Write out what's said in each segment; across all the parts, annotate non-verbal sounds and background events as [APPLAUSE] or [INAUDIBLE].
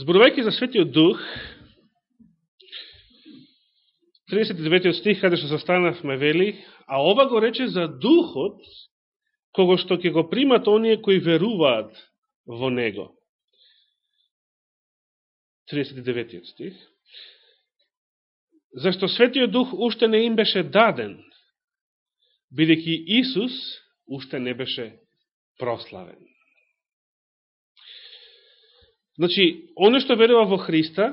Зборувајќи за Светиот Дух, 39 стих, каде што застанавме, вели, а ова го рече за Духот, кого што ќе го примат оние кои веруваат во Него. 39 стих. Зашто Светиот Дух уште не им беше даден, бидејќи Исус уште не беше прославен. Значи, оно што верува во Христа,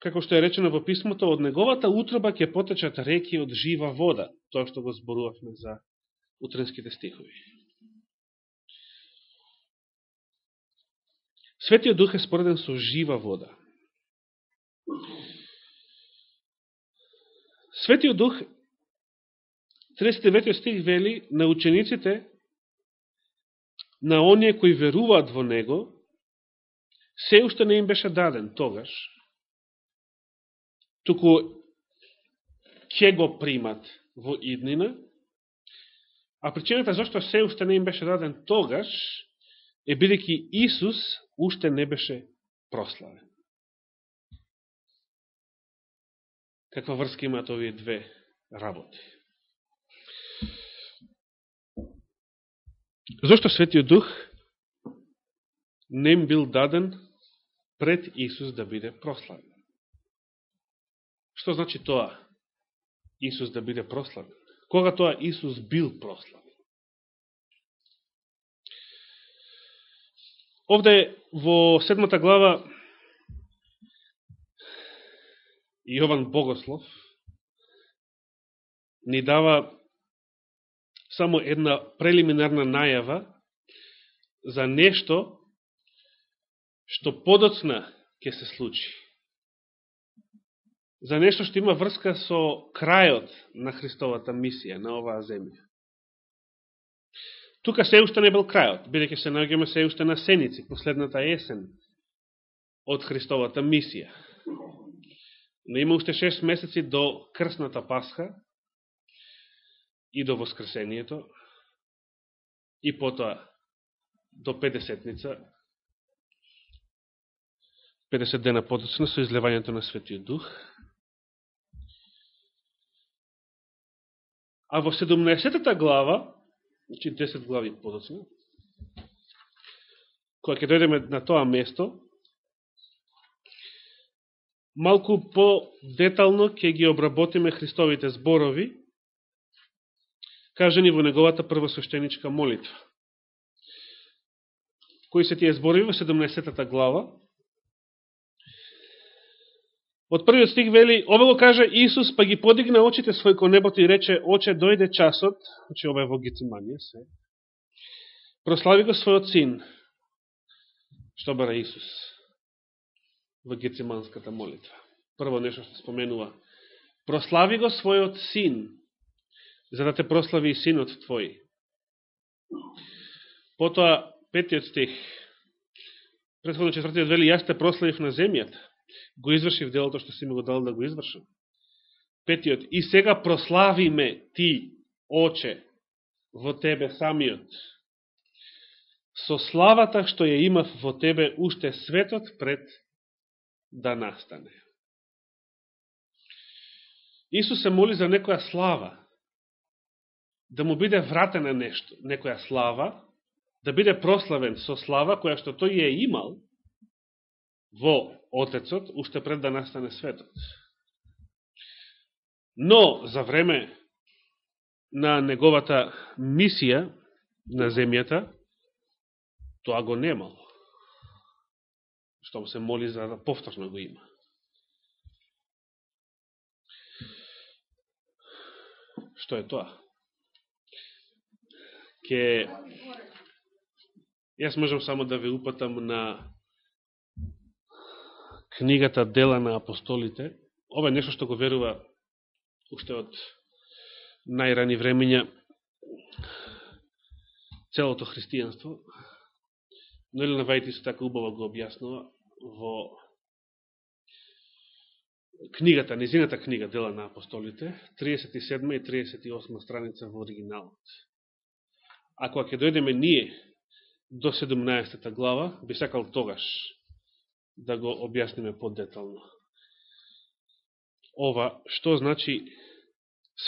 како што е речено во писмото, од неговата утроба ќе потечат реки од жива вода, тоа што го зборувавме за утренските стихови. Светиот Дух е спореден со жива вода. Светиот Дух, 39 стих вели, на учениците, на оние кои веруваат во Него, се уште не им беше даден тогаш, туку ќе го примат во иднина, а причината зашто се уште не им беше даден тогаш, е бидеќи Исус уште не беше прославен. Каква врска имаат овие две работи? Зошто Светиот Дух не им бил даден пред Исус да биде прославен. Што значи тоа? Исус да биде прославен. Кога тоа Исус бил прославен? Овде во седмата глава Јован Богослов ни дава само една прелиминарна најава за нешто што подоцна ќе се случи. За нешто што има врска со крајот на Христовата мисија на оваа земја. Тука се уште не бил крајот, бидеќи се наоѓаме се уште на сеници, последната есен од Христовата мисија. Но има уште 6 месеци до крсната Пасха и до Воскресението и потоа до 50-ница 50 дена подоцна со излевањето на Светиот Дух. А во 17 глава, значи 10 глави подоцна, која ќе дојдеме на тоа место, малку по-детално ќе ги обработиме Христовите зборови, кажени во неговата првосвещеничка молитва. Кои се тие зборови во 17 глава? Од првиот стих вели, ова го кажа Исус, па ги подигна очите свој кон небото и рече, оче, дојде часот, значи ова е во Гециманија се, прослави го својот син. Што бара Исус во Гециманската молитва? Прво нешто што споменува. Прослави го својот син, за да те прослави и синот твој. Потоа, петиот стих, предходно четвртиот вели, јас те прославив на земјата го извршив делото што си ми го дал да го извршам. Петиот, и сега прослави ме ти, оче, во тебе самиот, со славата што ја имав во тебе уште светот пред да настане. Исус се моли за некоја слава, да му биде вратена нешто, некоја слава, да биде прославен со слава која што тој ја имал во Отецот, уште пред да настане светот. Но, за време на неговата мисија на земјата, тоа го немал. Што му се моли за да повторно го има. Што е тоа? Ке... Јас можам само да ве упатам на книгата Дела на апостолите. Ова е нешто што го верува уште од најрани времења целото христијанство. Но Елена Вајти се така убаво го објаснува во книгата, незината книга Дела на апостолите, 37 и 38 страница во оригиналот. Ако ќе дојдеме ние до 17 глава, би сакал тогаш да го објасниме подетално. Ова, што значи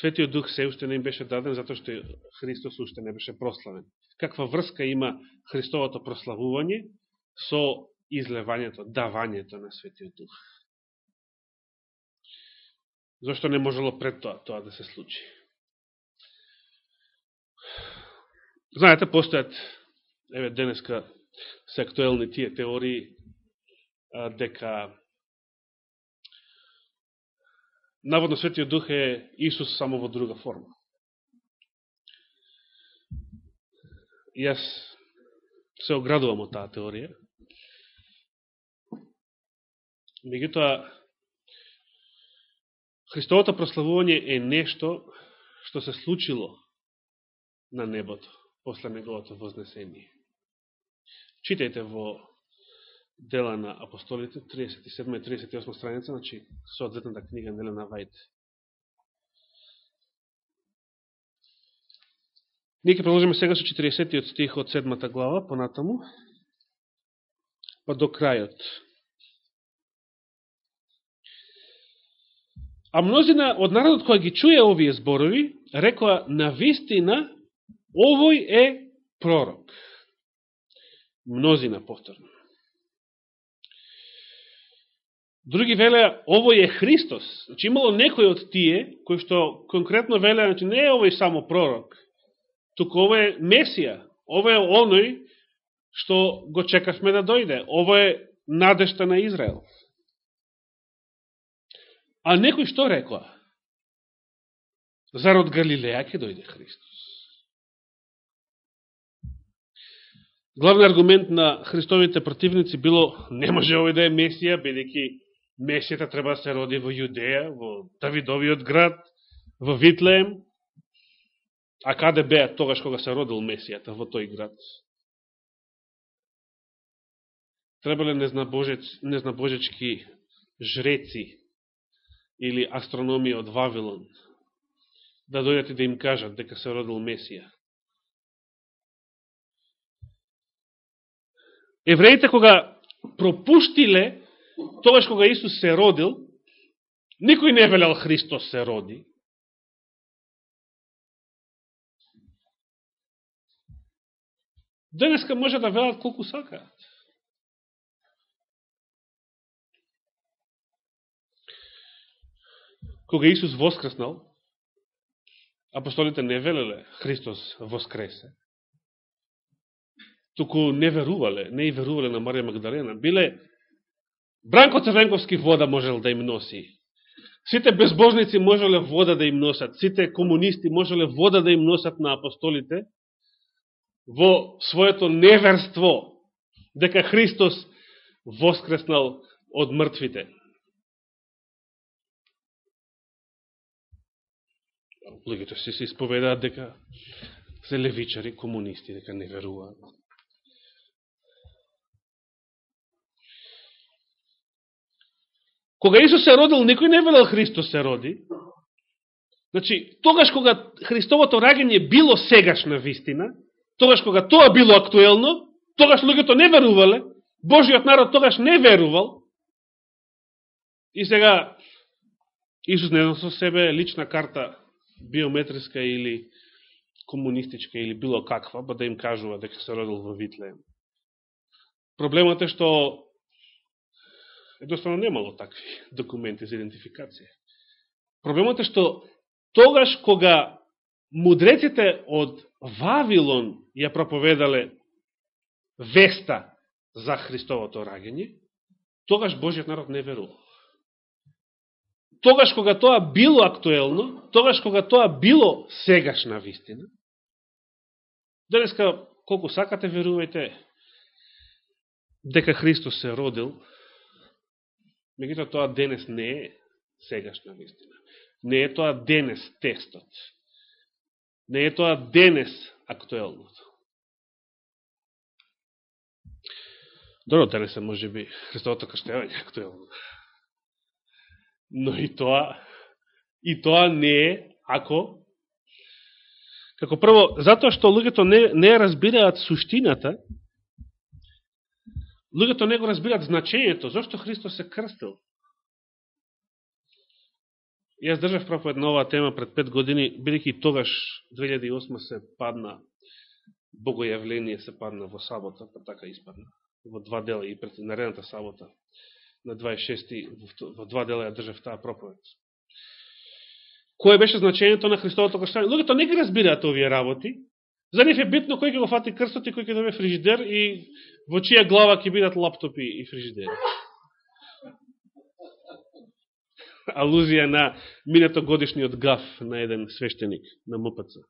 Светиот Дух се уште не им беше даден, затоа што Христос уште не беше прославен. Каква врска има Христовото прославување со излевањето, давањето на Светиот Дух? Зошто не можело пред тоа, тоа да се случи? Знаете, постојат, еве, денеска се актуелни тие теории, дека наводно Светиот Дух е Исус само во друга форма. Јас се оградувам од таа теорија. Меѓутоа, Христовото прославување е нешто што се случило на небото после неговото вознесение. Читајте во Дела на апостолите, 37 и 38 страница, значи соодзетната книга Нелена Вајд. Ние ќе продолжиме сега со 40 стих од 7 глава, понатаму, па до крајот. А мнозина од народот која ги чуја овие зборови, рекоа на вистина овој е пророк. Мнозина повторно. Други велеа, овој е Христос. Значи имало некој од тие, кој што конкретно велеа, значи не е овој само пророк, туку овој е Месија. Овој е оној што го чекавме да дојде. Овој е надешта на Израел. А некој што рекоа? Зарод Галилеја ќе дојде Христос. Главен аргумент на Христовите противници било не може овој да е Месија, бидејќи Месијата треба да се роди во Јудеја, во Давидовиот град, во Витлеем. А каде беа тогаш кога се родил Месијата во тој град? Требале незнабожечки жреци или астрономија од Вавилон да дојдат и да им кажат дека се родил Месија. Евреите кога пропуштиле тогаш кога Исус се родил, никој не велел Христос се роди. Денеска може да велат колку сакаат. Кога Исус воскреснал, апостолите не велеле Христос воскресе. Туку не верувале, не и верувале на Марија Магдалена. Биле Бранко Црвенковски вода можел да им носи. Сите безбожници можеле вода да им носат. Сите комунисти можеле вода да им носат на апостолите во своето неверство дека Христос воскреснал од мртвите. Луѓето се се исповедаат дека се левичари, комунисти, дека не веруваат. Кога Исус се родил, никој не велел Христос се роди. Значи, тогаш кога Христовото раѓање било сегашна вистина, тогаш кога тоа било актуелно, тогаш луѓето не верувале, Божиот народ тогаш не верувал, и сега Исус не со себе лична карта биометриска или комунистичка или било каква, ба да им кажува дека се родил во Витлеем. Проблемот е што едноставно немало такви [LAUGHS] документи за идентификација. Проблемот е што тогаш кога мудреците од Вавилон ја проповедале веста за Христовото раѓање, тогаш Божиот народ не верувал. Тогаш кога тоа било актуелно, тогаш кога тоа било сегашна вистина, денеска колку сакате верувајте дека Христос се родил, Мегуто тоа денес не е сегашна вистина. Не е тоа денес текстот. Не е тоа денес актуелното. Добро, денес е може би Христовото крштевање актуелно. Но и тоа, и тоа не е ако Како прво, затоа што луѓето не, не разбираат суштината Луѓето не го разбират значењето, зашто Христос се крстил. Јас држав проповед на оваа тема пред пет години, бидејќи тогаш 2008 се падна богојавление се падна во сабота, па така испадна, во два дела и пред наредната сабота на 26 во два дела ја држав таа проповед. Кое беше значењето на Христовото крштање? Луѓето не ги разбираат овие работи. За нив е битно кој ќе го фати крстот и кој ќе добие фрижидер и во чија глава ќе бидат лаптопи и фрижидери. [LAUGHS] Алузија на минато годишниот гаф на еден свештеник на МПЦ.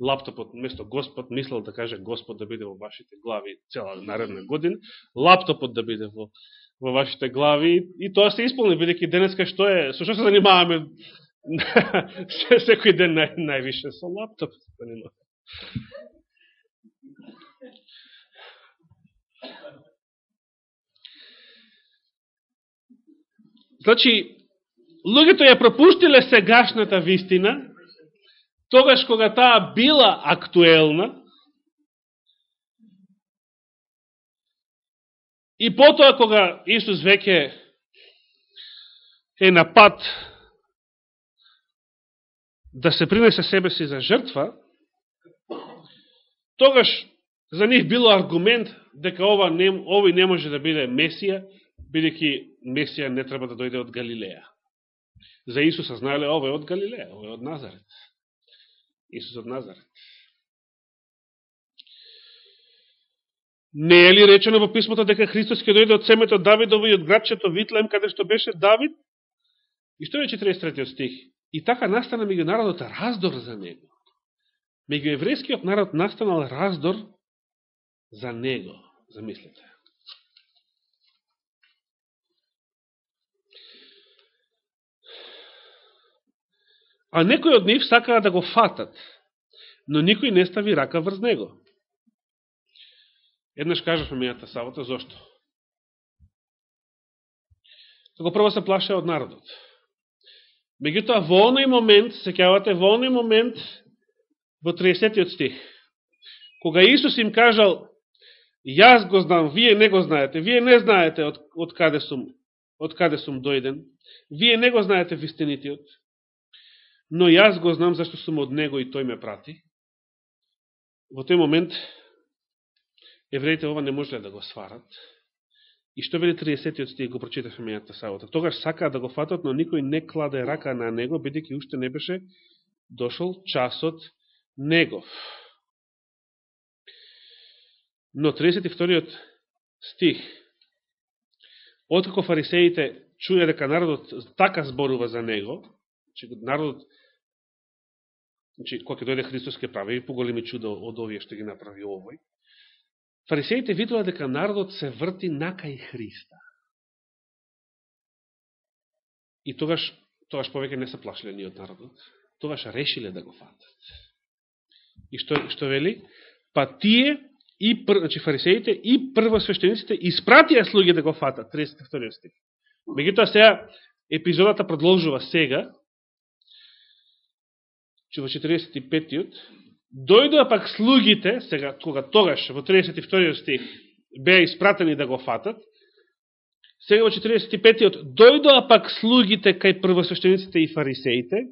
Лаптопот, место Господ, мислел да каже Господ да биде во вашите глави цела наредна година, лаптопот да биде во, во вашите глави и тоа се исполни, бидеќи денеска што е, со што се занимаваме [LAUGHS] секој ден нај, највише со лаптоп занимаваме. Значи, луѓето ја пропуштиле сегашната вистина, тогаш кога таа била актуелна, и потоа кога Исус веќе е на пат да се принесе себе си за жртва, тогаш за нив било аргумент дека ова не, овој не може да биде Месија, бидеќи Месија не треба да дојде од Галилеја. За Исуса знаеле ова е од Галилеја, ова е од Назарет. Исус од Назарет. Не е ли речено во писмото дека Христос ќе дојде од семето Давидово и од градчето Витлем, каде што беше Давид? И што е 43 стих? И така настана меѓу народот раздор за него. Меѓу еврејскиот народ настанал раздор за него. Замислете. А некои од нив сакаа да го фатат, но никој не стави рака врз него. Еднаш кажав мејата савата, зошто? Како прво се плаше од народот. Меѓутоа, во оној момент, се кјавате, во оној момент, во 30 стих, кога Исус им кажал, јас го знам, вие не го знаете, вие не знаете од, од, каде, сум, од каде сум дојден, вие не го знаете вистинитиот, но јас го знам зашто сум од него и тој ме прати. Во тој момент евреите ова не можеле да го сварат. И што вели 30 стих го прочитавме мејата сабота. Тогаш сакаа да го фатат, но никој не кладе рака на него, бидејќи уште не беше дошол часот негов. Но 32 стих Откако фарисеите чуја дека народот така зборува за него, че народот Значи, кога ќе дојде Христос ќе прави поголеми чудо од овие што ги направи овој. Фарисеите видува дека народот се врти накај Христа. И тогаш, тогаш повеќе не се плашиле ни од народот. Тогаш решиле да го фатат. И што, што вели? Па тие и пр, значи фарисеите и првосвещениците испратија слуги да го фатат. 32 стих. Меѓутоа сега епизодата продолжува сега, че во 45-тиот, дојдоа пак слугите, сега, кога тогаш, во 32 стих, беа испратени да го фатат, сега во 45-тиот, дојдоа пак слугите кај првосвещениците и фарисеите,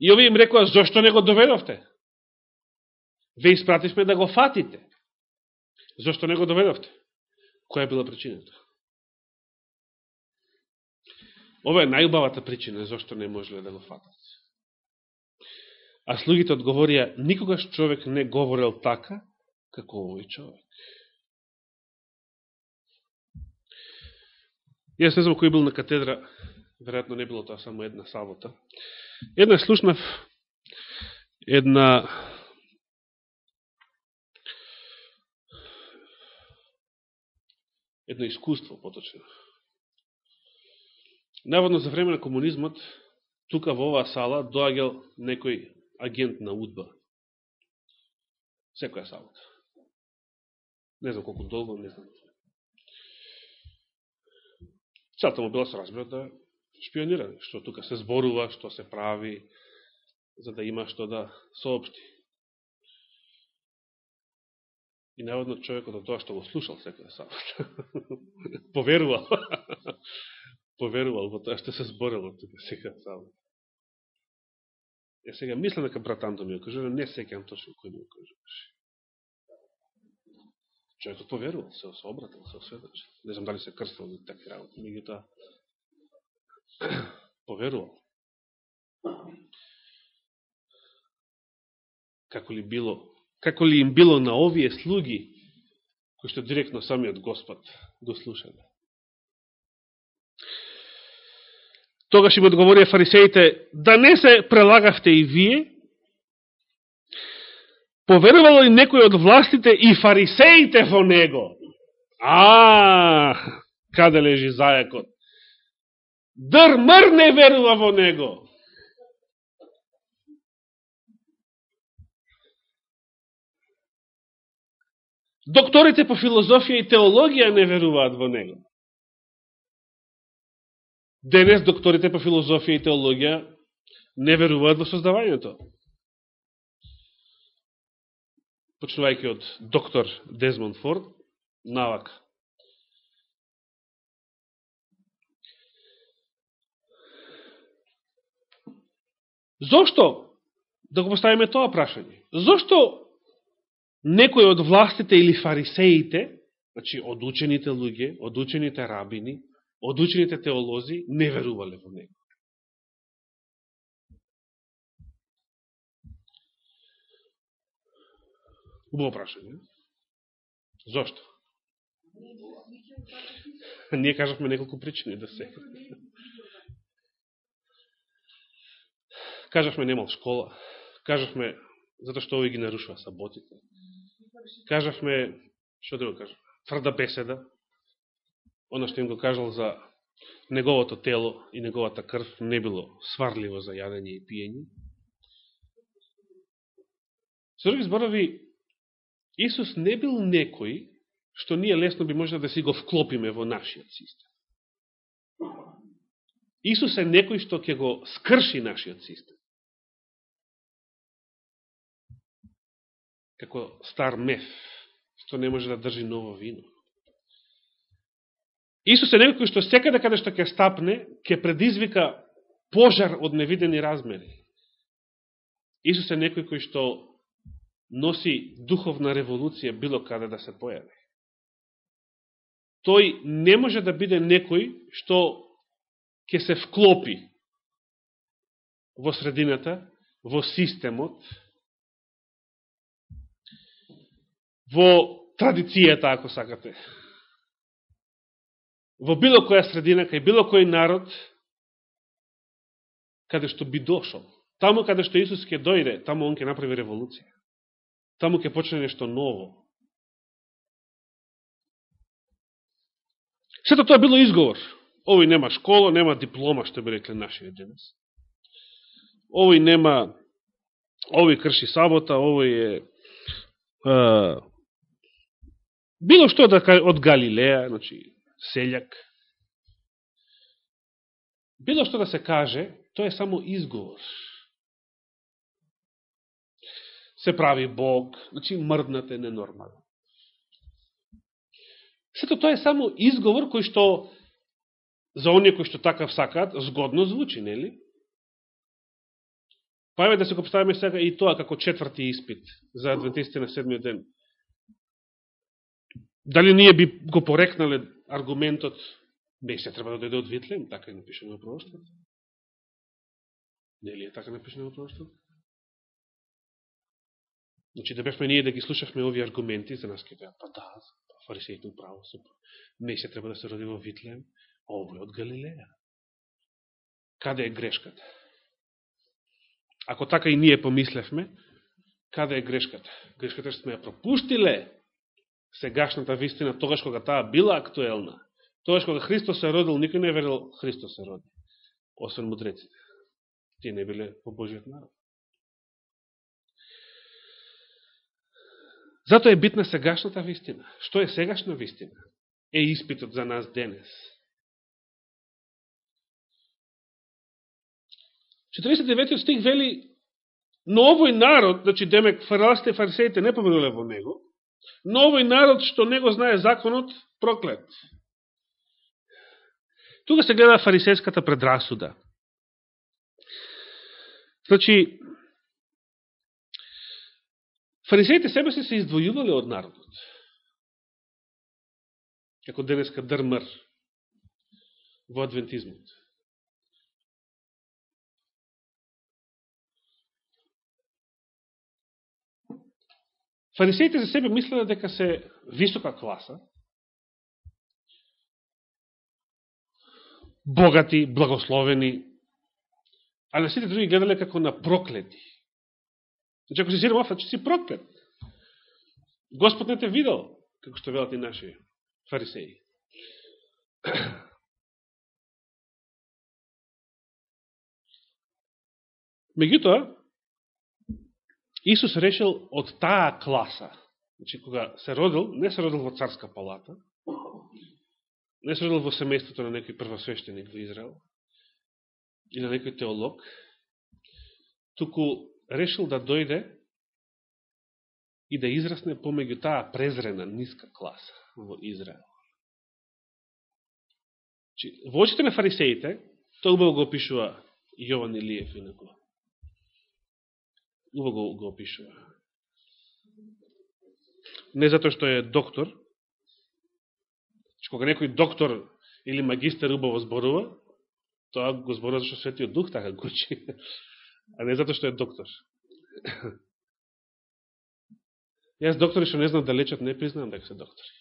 и овие им рекоа, зашто не го доведовте? Ве испративме да го фатите. Зошто не го доведовте? Која била причината? Ова е најубавата причина зошто не можеле да го фатат. А слугите одговорија, никогаш човек не говорел така, како овој човек. Јас не знам кој бил на катедра, веројатно не било тоа само една сабота. Една слушнав една едно искуство, поточно. Наводно за време на комунизмот, тука во оваа сала доаѓал некој агент на УДБА. Секоја сабота. Не знам колку долго, не знам. Целта му била со разбира да шпионира, што тука се зборува, што се прави, за да има што да соопшти. И наводно човекот од тоа што го слушал секој сабота. [LAUGHS] Поверувал. [LAUGHS] Поверувал во тоа што се зборило тука секој сабота. Е сега мислам дека брат Антон да ми го кажува, не секам точно кој ми го кажуваше. Човекот поверувал, се обратил, се осведочил. Не знам дали се крстил или такви работи, меѓутоа [CLEARS THROAT] поверувал. Како ли било како ли им било на овие слуги, кои што директно самиот Господ го слушале. Тогаш им одговорија фарисеите, да не се прелагавте и вие, поверувало ли некој од властите и фарисеите во него? А, каде лежи зајакот? Дрмр не верува во него. Докторите по филозофија и теологија не веруваат во него. Денес докторите по филозофија и теологија не веруваат во создавањето. Почнувајќи од доктор Дезмонд Форд, навак. Зошто? Да го поставиме тоа прашање. Зошто некој од властите или фарисеите, значи од учените луѓе, од учените рабини, од учените теолози, не верувале во него. Убаво прашање. Зошто? Ние кажавме неколку причини да се. Кажавме немал школа. Кажавме затоа што овие ги нарушува саботите. Кажавме, што да друго кажа? кажам, тврда беседа, оно што им го кажал за неговото тело и неговата крв не било сварливо за јадење и пиење. Со други зборови, Исус не бил некој што ние лесно би можело да си го вклопиме во нашиот систем. Исус е некој што ќе го скрши нашиот систем. Како стар меф, што не може да држи ново вино. Исус е некој што секаде каде што ќе стапне, ќе предизвика пожар од невидени размери. Исус е некој кој што носи духовна револуција било каде да се појави. Тој не може да биде некој што ќе се вклопи во средината, во системот, во традицијата, ако сакате. Во било која средина, кај било кој народ, каде што би дошол. Таму каде што Исус ќе дојде, таму он ќе направи револуција. Таму ќе почне нешто ново. Сето тоа било изговор. Овој нема школа, нема диплома, што би рекле нашиот денес. Овој нема, овој крши сабота, овој е Било што да од Галилеја, значи селјак. Било што да се каже, тоа е само изговор. Се прави Бог, значи мрднате ненормално. Сето тоа е само изговор кој што за оние кои што такав сакаат, згодно звучи, нели? Па да се го поставиме сега и тоа како четврти испит за адвентистите на седмиот ден. Дали ние би го порекнале аргументот се треба да дојде од Витлем, така е напишено во пророштвот? Нели е така напишено во пророштвот? Значи, да бешме ние да ги слушавме овие аргументи, за нас ке беа, па да, па фарисеите управо се, Месија треба да се роди во Витлем, а овој од Галилеја. Каде е грешката? Ако така и ние помислевме, каде е грешката? Грешката што сме ја пропуштиле сегашната вистина, тогаш кога таа била актуелна, тогаш кога Христос се родил, никој не верил Христос се роди, освен мудреците. Тие не биле по Божиот народ. Зато е битна сегашната вистина. Што е сегашна вистина? Е испитот за нас денес. 49 стих вели, но овој народ, значи демек фараластите и фарисеите не поверувале во него, Но овој народ што не го знае законот, проклет. Тука се гледа фарисејската предрасуда. Значи, фарисеите себе се се издвојувале од народот. Како денеска дрмар во адвентизмот. Фарисеите за себе мислеле дека се висока класа, богати, благословени, а на сите други гледале како на проклети. Значи, ако си сирам офа, че значи си проклет. Господ не те видел, како што велат и наши фарисеи. [CLEARS THROAT] Меѓутоа, Исус решил од таа класа, значи кога се родил, не се родил во царска палата, не се родил во семејството на некој првосвещеник во Израел, или на некој теолог, туку решил да дојде и да израсне помеѓу таа презрена, ниска класа во Израел. Значи, во очите на фарисеите, тоа убаво го опишува Јован Илиев инако убаво го опишува. Не затоа што е доктор, че кога некој доктор или магистер убаво зборува, тоа го зборува зашто Светиот Дух така го учи, а не затоа што е доктор. Јас доктори што не знам да лечат, не признам дека се доктори.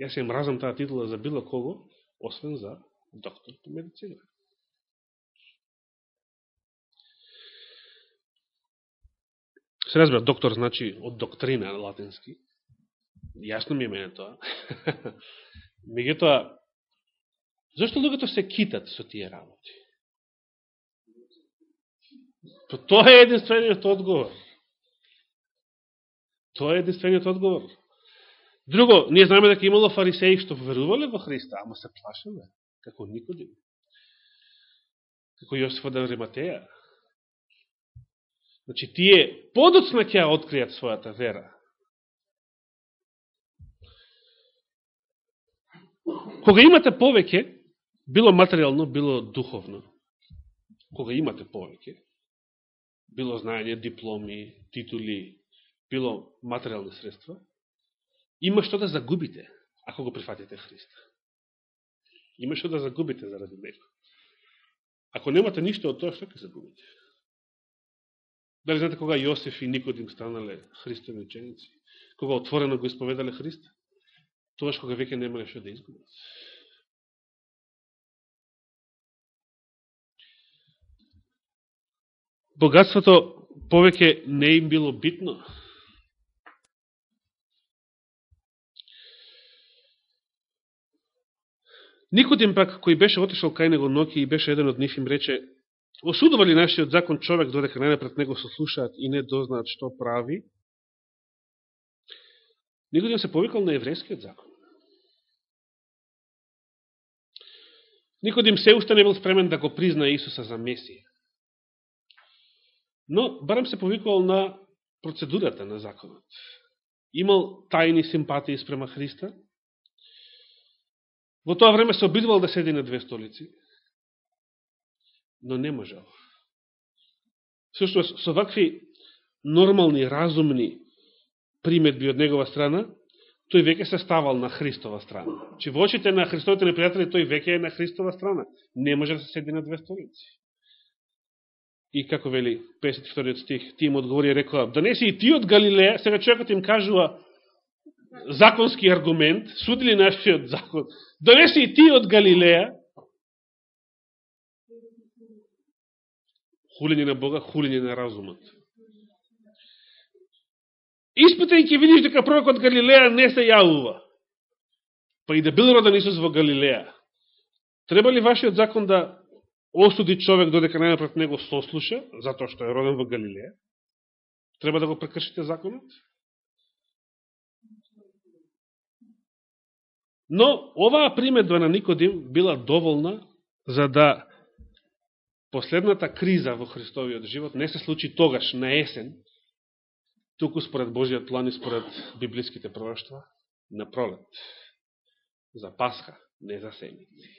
Јас ја мразам таа титула за било кого, освен за доктор по медицина. Се разбира, доктор значи од доктрина на латински. Јасно ми е мене тоа. [LAUGHS] Меѓутоа, зашто луѓето се китат со тие работи? То тоа е единствениот одговор. Тоа е единствениот одговор. Друго, ние знаеме дека имало фарисеи што верувале во Христа, ама се плашеле како Никодим, како Јосиф од Риматеја. Значи, тие подоцна ќе откријат својата вера. Кога имате повеќе, било материјално, било духовно, кога имате повеќе, било знаење, дипломи, титули, било материјални средства, има што да загубите, ако го прифатите Христа. Има што да загубите заради него. Ако немате ништо од тоа, што ќе загубите? Дали знаете кога Јосиф и Никодим станале Христови ученици? Кога отворено го исповедале Христа? Тогаш кога веќе немале што да изгубат. Богатството повеќе не им било битно. Никодим пак, кој беше отишел кај него ноки и беше еден од нив им рече, осудува ли нашиот закон човек додека најнапред него се слушаат и не дознаат што прави? Никодим се повикал на еврејскиот закон. Никодим се уште не бил спремен да го призна Исуса за Месија. Но барам се повикувал на процедурата на законот. Имал тајни симпатии спрема Христа, Во тоа време се обидвал да седи на две столици, но не можел. Сушто, со вакви нормални, разумни приметби од негова страна, тој веќе се ставал на Христова страна. Че во очите на Христовите непријатели, тој веќе е на Христова страна. Не може да се седи на две столици. И како вели 52 стих, ти им одговори и рекоа, «Да си и ти од Галилеја, сега човекот им кажува, законски аргумент, судили нашиот закон, донеси и ти од Галилеја, хулење на Бога, хулење на разумот. Испитај ќе видиш дека пророкот Галилеја не се јавува. Па и да бил роден Исус во Галилеја. Треба ли вашиот закон да осуди човек додека најнапред него сослуша, затоа што е роден во Галилеја? Треба да го прекршите законот? Но оваа примедба на Никодим била доволна за да последната криза во Христовиот живот не се случи тогаш, на есен, туку според Божиот план и според библиските пророќства, на пролет, за Пасха, не за семици.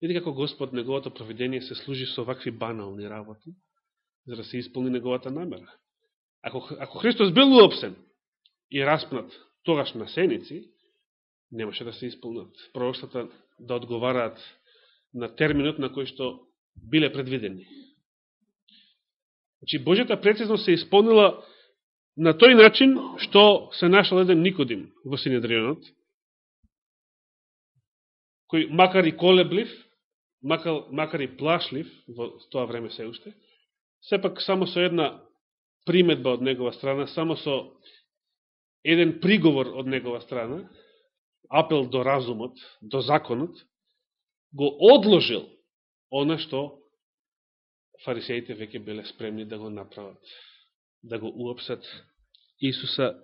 Види како Господ, неговото провидение се служи со вакви банални работи, за да се исполни неговата намера. Ако, ако Христос бил уопсен и распнат тогаш насеници, немаше да се исполнат пророќствата да одговараат на терминот на кој што биле предвидени. Значи, Божјата прецизност се исполнила на тој начин што се нашал еден Никодим во Синедрионот, кој макар и колеблив, макар, макар и плашлив во тоа време се уште, сепак само со една приметба од негова страна, само со еден приговор од негова страна, апел до разумот, до законот, го одложил она што фарисеите веќе биле спремни да го направат, да го уапсат Исуса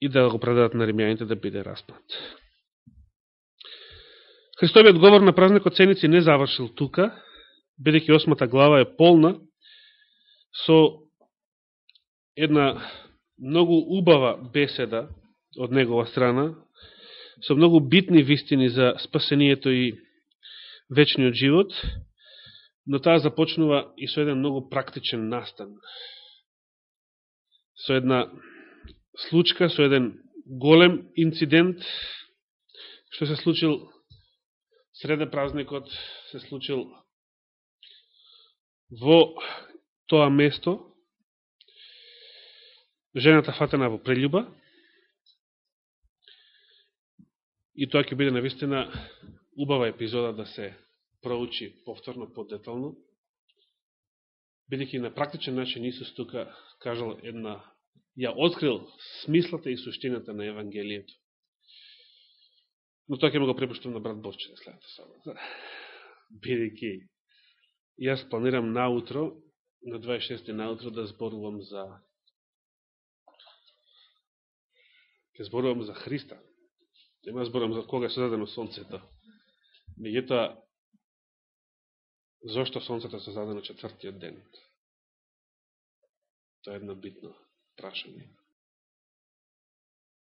и да го предадат на римјаните да биде распнат. Христовиот говор на празникот Ценици не завршил тука, бидеќи осмата глава е полна со една многу убава беседа од негова страна, со многу битни вистини за спасението и вечниот живот, но таа започнува и со еден многу практичен настан. Со една случка, со еден голем инцидент, што се случил среде празникот, се случил во тоа место, жената фатена во прелюба, и тоа ќе биде навистина убава епизода да се проучи повторно подетално, бидеќи на практичен начин Исус тука кажал една, ја открил смислата и суштината на Евангелието. Но тоа ќе му го препуштам на брат Бовче да на следната сабота. Бидеќи јас планирам наутро, на 26. наутро да зборувам за ќе зборувам за Христа. Нема зборувам за кога е создадено Сонцето. Меѓутоа, зошто Сонцето се создадено четвртиот ден? Тоа е едно битно прашање.